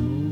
you.